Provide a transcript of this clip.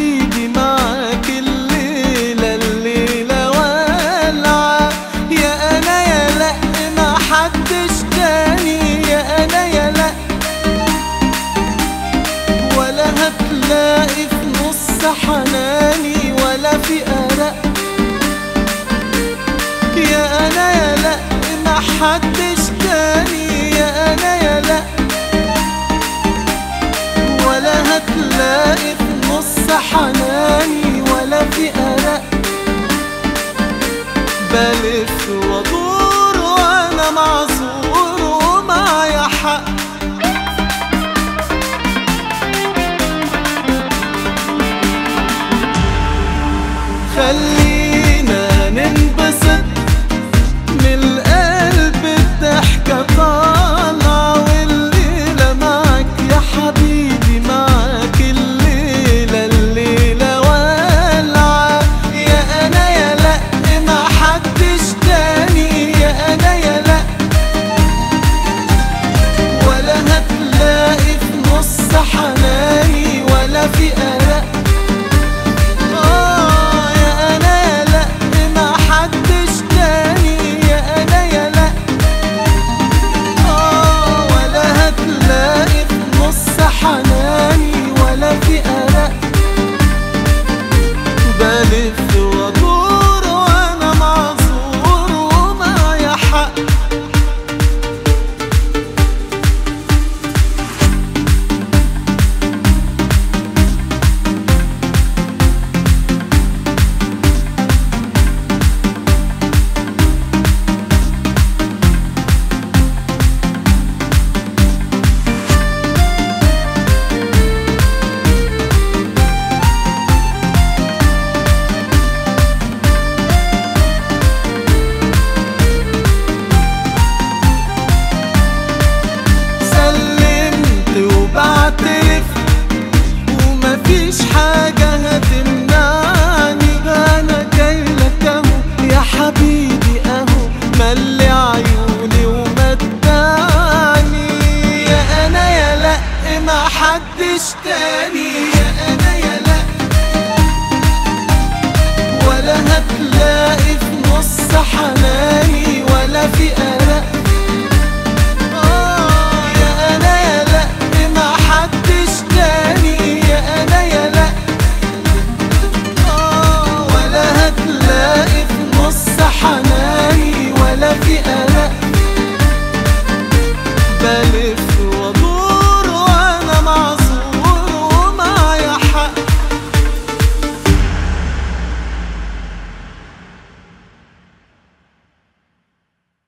حتى والعة يا أنا يا لأ ما حدش تاني. يا أنا يا لأ ولا هتلاقي في نص حناني ولا في يا أنا يا لأ ما حدش